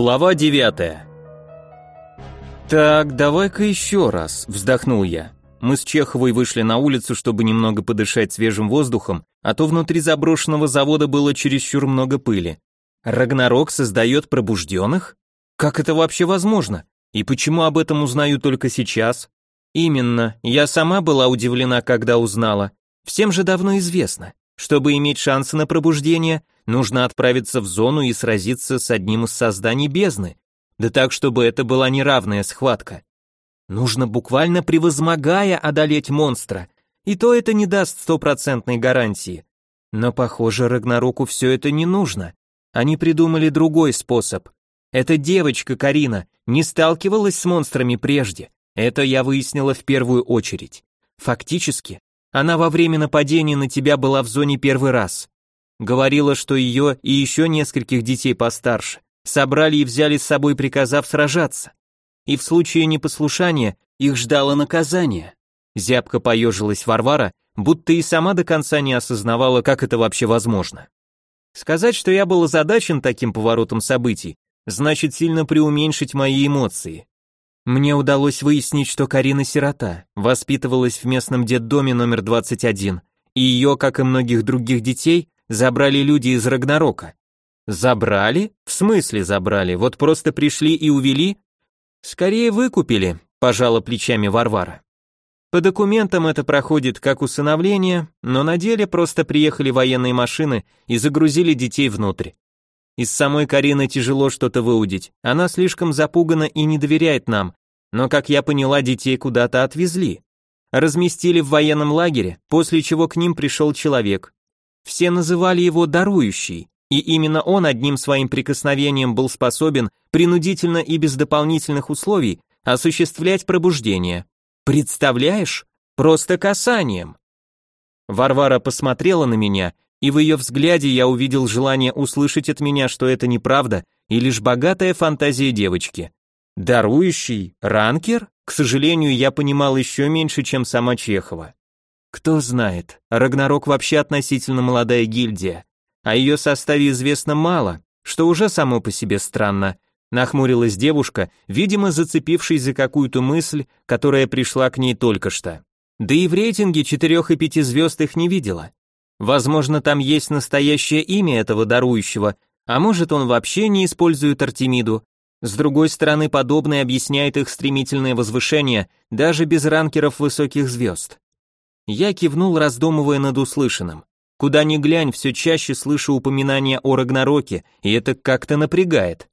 Глава 9 «Так, давай-ка еще раз», — вздохнул я. Мы с Чеховой вышли на улицу, чтобы немного подышать свежим воздухом, а то внутри заброшенного завода было чересчур много пыли. Рагнарок создает пробужденных? Как это вообще возможно? И почему об этом узнаю только сейчас? Именно, я сама была удивлена, когда узнала. Всем же давно известно. Чтобы иметь шансы на пробуждение, нужно отправиться в зону и сразиться с одним из созданий бездны. Да так, чтобы это была неравная схватка. Нужно буквально превозмогая одолеть монстра, и то это не даст стопроцентной гарантии. Но, похоже, Рагнароку все это не нужно. Они придумали другой способ. Эта девочка, Карина, не сталкивалась с монстрами прежде. Это я выяснила в первую очередь. Фактически, она во время нападения на тебя была в зоне первый раз. Говорила, что ее и еще нескольких детей постарше собрали и взяли с собой, приказав сражаться. И в случае непослушания их ждало наказание. Зябко поежилась Варвара, будто и сама до конца не осознавала, как это вообще возможно. Сказать, что я был озадачен таким поворотом событий, значит сильно преуменьшить мои эмоции. Мне удалось выяснить, что Карина сирота, воспитывалась в местном детдоме номер 21, и ее, как и многих других детей, забрали люди из Рагнарока. Забрали? В смысле забрали? Вот просто пришли и увели? Скорее выкупили, пожала плечами Варвара. По документам это проходит как усыновление, но на деле просто приехали военные машины и загрузили детей внутрь. Из самой Карины тяжело что-то выудить, она слишком запугана и не доверяет нам, но, как я поняла, детей куда-то отвезли. Разместили в военном лагере, после чего к ним пришел человек. Все называли его «дарующий», и именно он одним своим прикосновением был способен принудительно и без дополнительных условий осуществлять пробуждение. Представляешь? Просто касанием. Варвара посмотрела на меня и в ее взгляде я увидел желание услышать от меня, что это неправда и лишь богатая фантазия девочки. Дарующий? Ранкер? К сожалению, я понимал еще меньше, чем сама Чехова. Кто знает, Рагнарок вообще относительно молодая гильдия, о ее составе известно мало, что уже само по себе странно. Нахмурилась девушка, видимо, зацепившись за какую-то мысль, которая пришла к ней только что. Да и в рейтинге четырех и пяти звезд их не видела. Возможно, там есть настоящее имя этого дарующего, а может он вообще не использует Артемиду. С другой стороны, подобное объясняет их стремительное возвышение даже без ранкеров высоких звезд. Я кивнул, раздумывая над услышанным. Куда ни глянь, все чаще слышу упоминания о Рагнароке, и это как-то напрягает.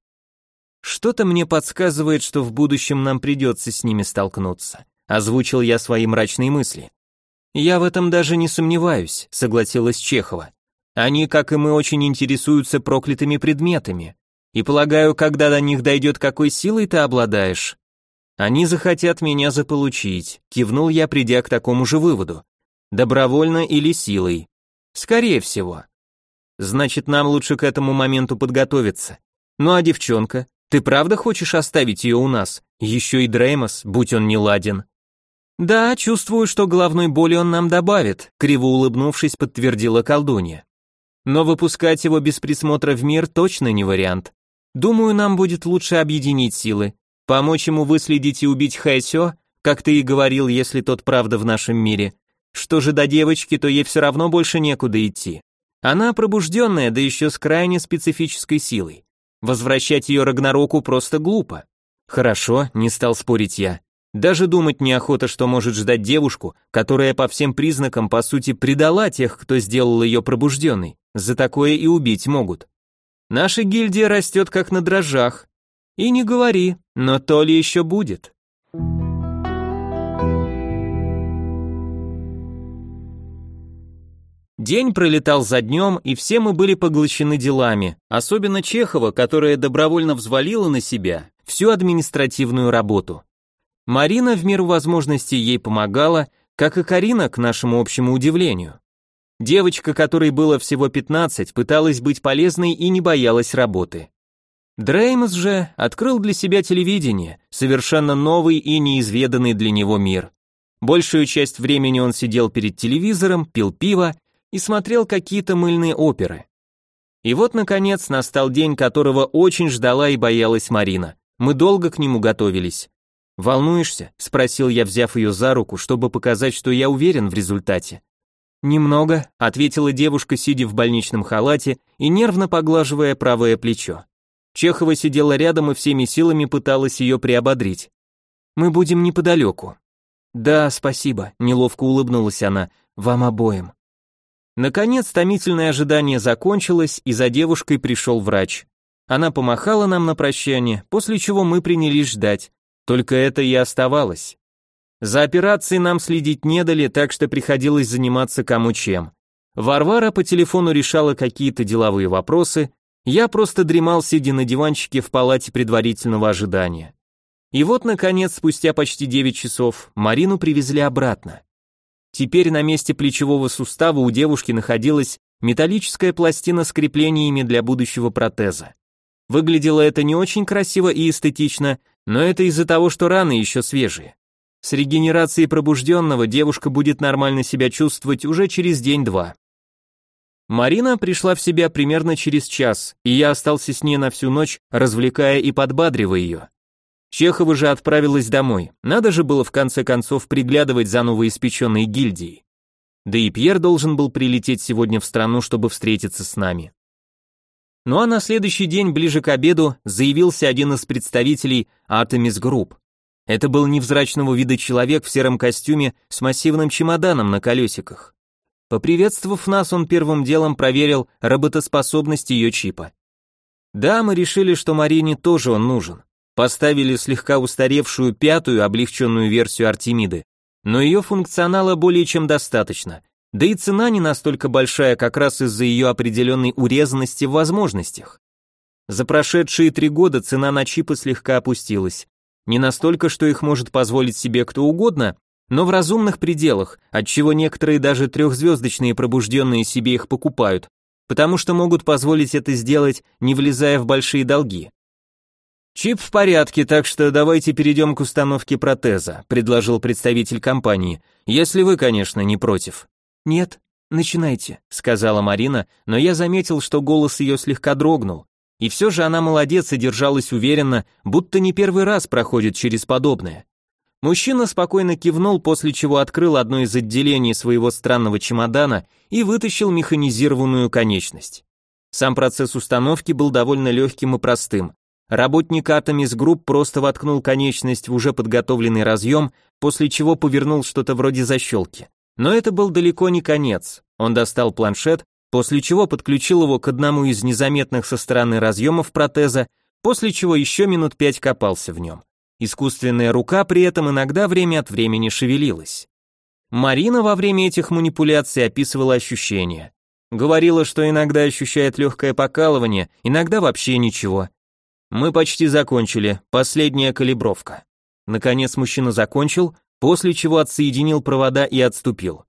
Что-то мне подсказывает, что в будущем нам придется с ними столкнуться. Озвучил я свои мрачные мысли. «Я в этом даже не сомневаюсь», — согласилась Чехова. «Они, как и мы, очень интересуются проклятыми предметами. И полагаю, когда до них дойдет, какой силой ты обладаешь?» «Они захотят меня заполучить», — кивнул я, придя к такому же выводу. «Добровольно или силой?» «Скорее всего». «Значит, нам лучше к этому моменту подготовиться. Ну а девчонка, ты правда хочешь оставить ее у нас? Еще и Дреймос, будь он не ладен». «Да, чувствую, что головной боли он нам добавит», криво улыбнувшись, подтвердила колдунья. «Но выпускать его без присмотра в мир точно не вариант. Думаю, нам будет лучше объединить силы, помочь ему выследить и убить Хайсё, как ты и говорил, если тот правда в нашем мире. Что же до девочки, то ей все равно больше некуда идти. Она пробужденная, да еще с крайне специфической силой. Возвращать ее Рагнароку просто глупо. Хорошо, не стал спорить я. Даже думать неохота, что может ждать девушку, которая по всем признакам, по сути, предала тех, кто сделал ее пробужденной. За такое и убить могут. Наша гильдия растет как на дрожжах. И не говори, но то ли еще будет. День пролетал за днем, и все мы были поглощены делами, особенно Чехова, которая добровольно взвалила на себя всю административную работу. Марина в меру возможностей ей помогала, как и Карина, к нашему общему удивлению. Девочка, которой было всего 15, пыталась быть полезной и не боялась работы. Дреймс же открыл для себя телевидение, совершенно новый и неизведанный для него мир. Большую часть времени он сидел перед телевизором, пил пиво и смотрел какие-то мыльные оперы. И вот, наконец, настал день, которого очень ждала и боялась Марина. Мы долго к нему готовились. «Волнуешься?» – спросил я, взяв ее за руку, чтобы показать, что я уверен в результате. «Немного», — ответила девушка, сидя в больничном халате и нервно поглаживая правое плечо. Чехова сидела рядом и всеми силами пыталась ее приободрить. «Мы будем неподалеку». «Да, спасибо», — неловко улыбнулась она, — «вам обоим». Наконец, томительное ожидание закончилось, и за девушкой пришел врач. Она помахала нам на прощание, после чего мы принялись ждать. Только это и оставалось. За операцией нам следить не дали, так что приходилось заниматься кому чем. Варвара по телефону решала какие-то деловые вопросы, я просто дремал, сидя на диванчике в палате предварительного ожидания. И вот, наконец, спустя почти 9 часов, Марину привезли обратно. Теперь на месте плечевого сустава у девушки находилась металлическая пластина с креплениями для будущего протеза. Выглядело это не очень красиво и эстетично, но это из-за того, что раны еще свежие. С регенерацией пробужденного девушка будет нормально себя чувствовать уже через день-два. Марина пришла в себя примерно через час, и я остался с ней на всю ночь, развлекая и подбадривая ее. Чехова же отправилась домой. Надо же было в конце концов приглядывать за новоиспеченной гильдией. Да и Пьер должен был прилететь сегодня в страну, чтобы встретиться с нами. Ну а на следующий день, ближе к обеду, заявился один из представителей Atomis Group. Это был невзрачного вида человек в сером костюме с массивным чемоданом на колесиках. Поприветствовав нас, он первым делом проверил работоспособность ее чипа. Да, мы решили, что Марине тоже он нужен. Поставили слегка устаревшую пятую облегченную версию Артемиды, но ее функционала более чем достаточно, да и цена не настолько большая как раз из-за ее определенной урезанности в возможностях. За прошедшие три года цена на чипы слегка опустилась, не настолько, что их может позволить себе кто угодно, но в разумных пределах, отчего некоторые даже трехзвездочные пробужденные себе их покупают, потому что могут позволить это сделать, не влезая в большие долги. «Чип в порядке, так что давайте перейдем к установке протеза», предложил представитель компании, если вы, конечно, не против. «Нет, начинайте», сказала Марина, но я заметил, что голос ее слегка дрогнул. И все же она молодец и держалась уверенно, будто не первый раз проходит через подобное. Мужчина спокойно кивнул, после чего открыл одно из отделений своего странного чемодана и вытащил механизированную конечность. Сам процесс установки был довольно легким и простым. Работник Atomis Group просто воткнул конечность в уже подготовленный разъем, после чего повернул что-то вроде защелки. Но это был далеко не конец. Он достал планшет, после чего подключил его к одному из незаметных со стороны разъемов протеза, после чего еще минут пять копался в нем. Искусственная рука при этом иногда время от времени шевелилась. Марина во время этих манипуляций описывала ощущения. Говорила, что иногда ощущает легкое покалывание, иногда вообще ничего. Мы почти закончили, последняя калибровка. Наконец мужчина закончил, после чего отсоединил провода и отступил.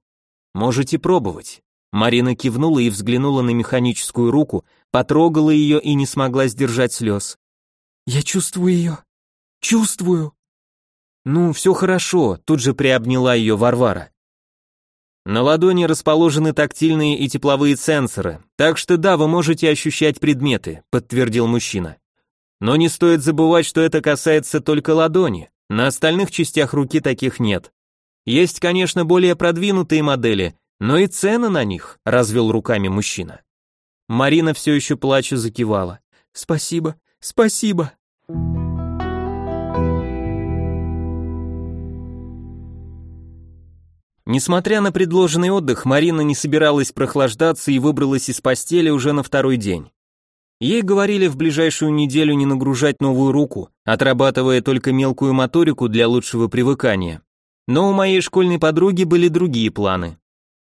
Можете пробовать. Марина кивнула и взглянула на механическую руку, потрогала ее и не смогла сдержать слез. «Я чувствую ее. Чувствую». «Ну, все хорошо», тут же приобняла ее Варвара. На ладони расположены тактильные и тепловые сенсоры, так что да, вы можете ощущать предметы, подтвердил мужчина. Но не стоит забывать, что это касается только ладони, на остальных частях руки таких нет. Есть, конечно, более продвинутые модели, но и цены на них, развел руками мужчина. Марина все еще плача закивала. Спасибо, спасибо. Несмотря на предложенный отдых, Марина не собиралась прохлаждаться и выбралась из постели уже на второй день. Ей говорили в ближайшую неделю не нагружать новую руку, отрабатывая только мелкую моторику для лучшего привыкания. Но у моей школьной подруги были другие планы.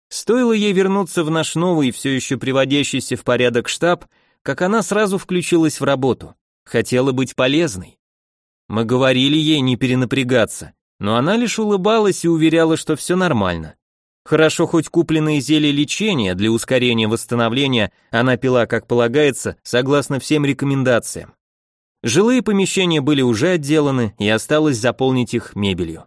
Стоило ей вернуться в наш новый, все еще приводящийся в порядок штаб, как она сразу включилась в работу. Хотела быть полезной. Мы говорили ей не перенапрягаться, но она лишь улыбалась и уверяла, что все нормально. Хорошо хоть купленные зелья лечения для ускорения восстановления она пила, как полагается, согласно всем рекомендациям. Жилые помещения были уже отделаны, и осталось заполнить их мебелью.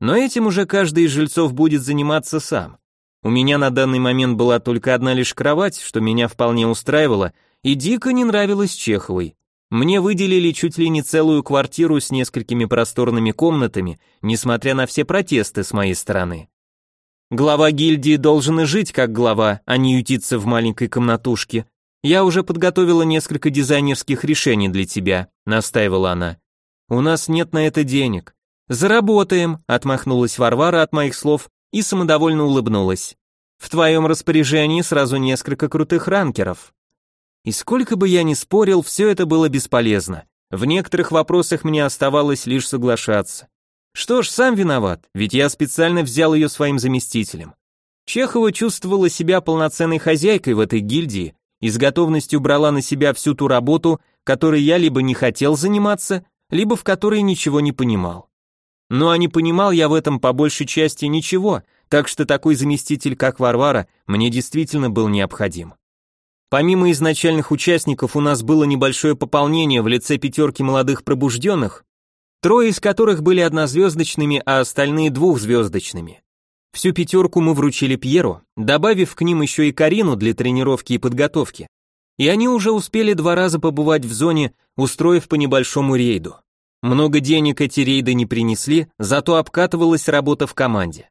Но этим уже каждый из жильцов будет заниматься сам. У меня на данный момент была только одна лишь кровать, что меня вполне устраивало, и дико не нравилось Чеховой. Мне выделили чуть ли не целую квартиру с несколькими просторными комнатами, несмотря на все протесты с моей стороны. Глава гильдии должен и жить как глава, а не ютиться в маленькой комнатушке. Я уже подготовила несколько дизайнерских решений для тебя, настаивала она. У нас нет на это денег. Заработаем, отмахнулась Варвара от моих слов и самодовольно улыбнулась. В твоем распоряжении сразу несколько крутых ранкеров. И сколько бы я ни спорил, все это было бесполезно. В некоторых вопросах мне оставалось лишь соглашаться. Что ж, сам виноват, ведь я специально взял ее своим заместителем. Чехова чувствовала себя полноценной хозяйкой в этой гильдии и с готовностью брала на себя всю ту работу, которой я либо не хотел заниматься, либо в которой ничего не понимал. Ну а не понимал я в этом по большей части ничего, так что такой заместитель, как Варвара, мне действительно был необходим. Помимо изначальных участников у нас было небольшое пополнение в лице пятерки молодых пробужденных, трое из которых были однозвездочными, а остальные двухзвездочными. Всю пятерку мы вручили Пьеру, добавив к ним еще и Карину для тренировки и подготовки. И они уже успели два раза побывать в зоне, устроив по небольшому рейду. Много денег эти рейды не принесли, зато обкатывалась работа в команде.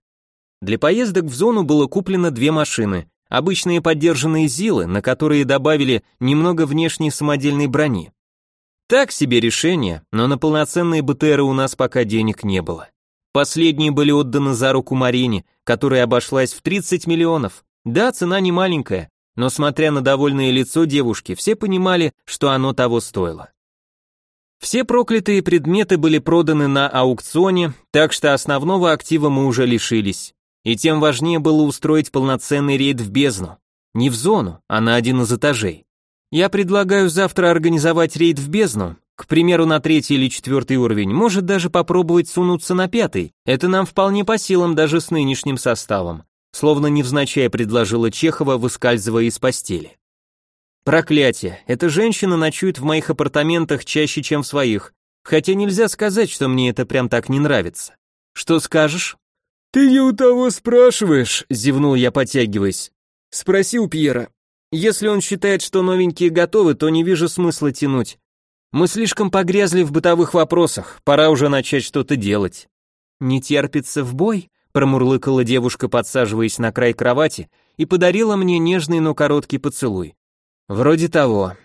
Для поездок в зону было куплено две машины, обычные поддержанные ЗИЛы, на которые добавили немного внешней самодельной брони. Так себе решение, но на полноценные БТРы у нас пока денег не было. Последние были отданы за руку Марине, которая обошлась в 30 миллионов. Да, цена не маленькая, но смотря на довольное лицо девушки, все понимали, что оно того стоило. Все проклятые предметы были проданы на аукционе, так что основного актива мы уже лишились. И тем важнее было устроить полноценный рейд в бездну. Не в зону, а на один из этажей. Я предлагаю завтра организовать рейд в бездну, к примеру, на третий или четвертый уровень, может даже попробовать сунуться на пятый. Это нам вполне по силам даже с нынешним составом. Словно невзначай предложила Чехова, выскальзывая из постели. Проклятие, эта женщина ночует в моих апартаментах чаще, чем в своих, хотя нельзя сказать, что мне это прям так не нравится. Что скажешь? Ты не у того спрашиваешь, зевнул я, потягиваясь. Спроси у Пьера. Если он считает, что новенькие готовы, то не вижу смысла тянуть. Мы слишком погрязли в бытовых вопросах, пора уже начать что-то делать. Не терпится в бой, промурлыкала девушка, подсаживаясь на край кровати, и подарила мне нежный, но короткий поцелуй. Вроде того.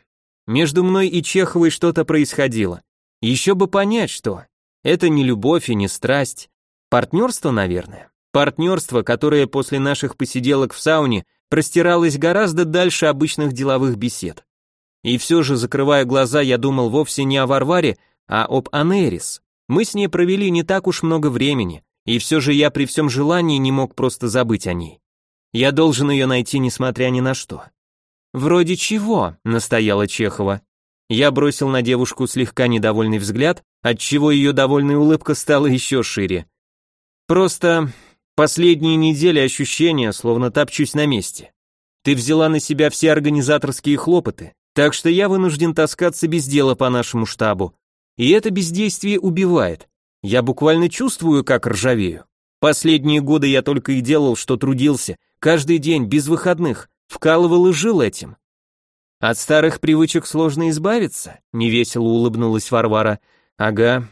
Между мной и Чеховой что-то происходило. Еще бы понять, что. Это не любовь и не страсть. Партнерство, наверное. Партнерство, которое после наших посиделок в сауне простиралось гораздо дальше обычных деловых бесед. И все же, закрывая глаза, я думал вовсе не о Варваре, а об Анерис. Мы с ней провели не так уж много времени, и все же я при всем желании не мог просто забыть о ней. Я должен ее найти, несмотря ни на что. «Вроде чего?» — настояла Чехова. Я бросил на девушку слегка недовольный взгляд, отчего ее довольная улыбка стала еще шире. «Просто последние недели ощущения, словно топчусь на месте. Ты взяла на себя все организаторские хлопоты, так что я вынужден таскаться без дела по нашему штабу. И это бездействие убивает. Я буквально чувствую, как ржавею. Последние годы я только и делал, что трудился, каждый день, без выходных, вкалывал и жил этим. От старых привычек сложно избавиться, невесело улыбнулась Варвара. Ага.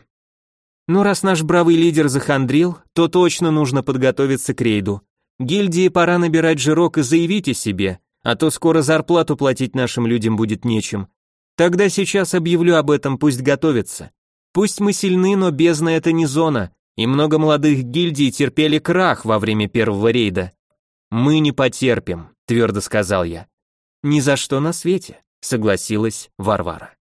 Ну раз наш бравый лидер захандрил, то точно нужно подготовиться к рейду. Гильдии пора набирать жирок и заявить о себе, а то скоро зарплату платить нашим людям будет нечем. Тогда сейчас объявлю об этом, пусть готовятся. Пусть мы сильны, но бездна это не зона, и много молодых гильдий терпели крах во время первого рейда. Мы не потерпим, твердо сказал я. Ни за что на свете, согласилась Варвара.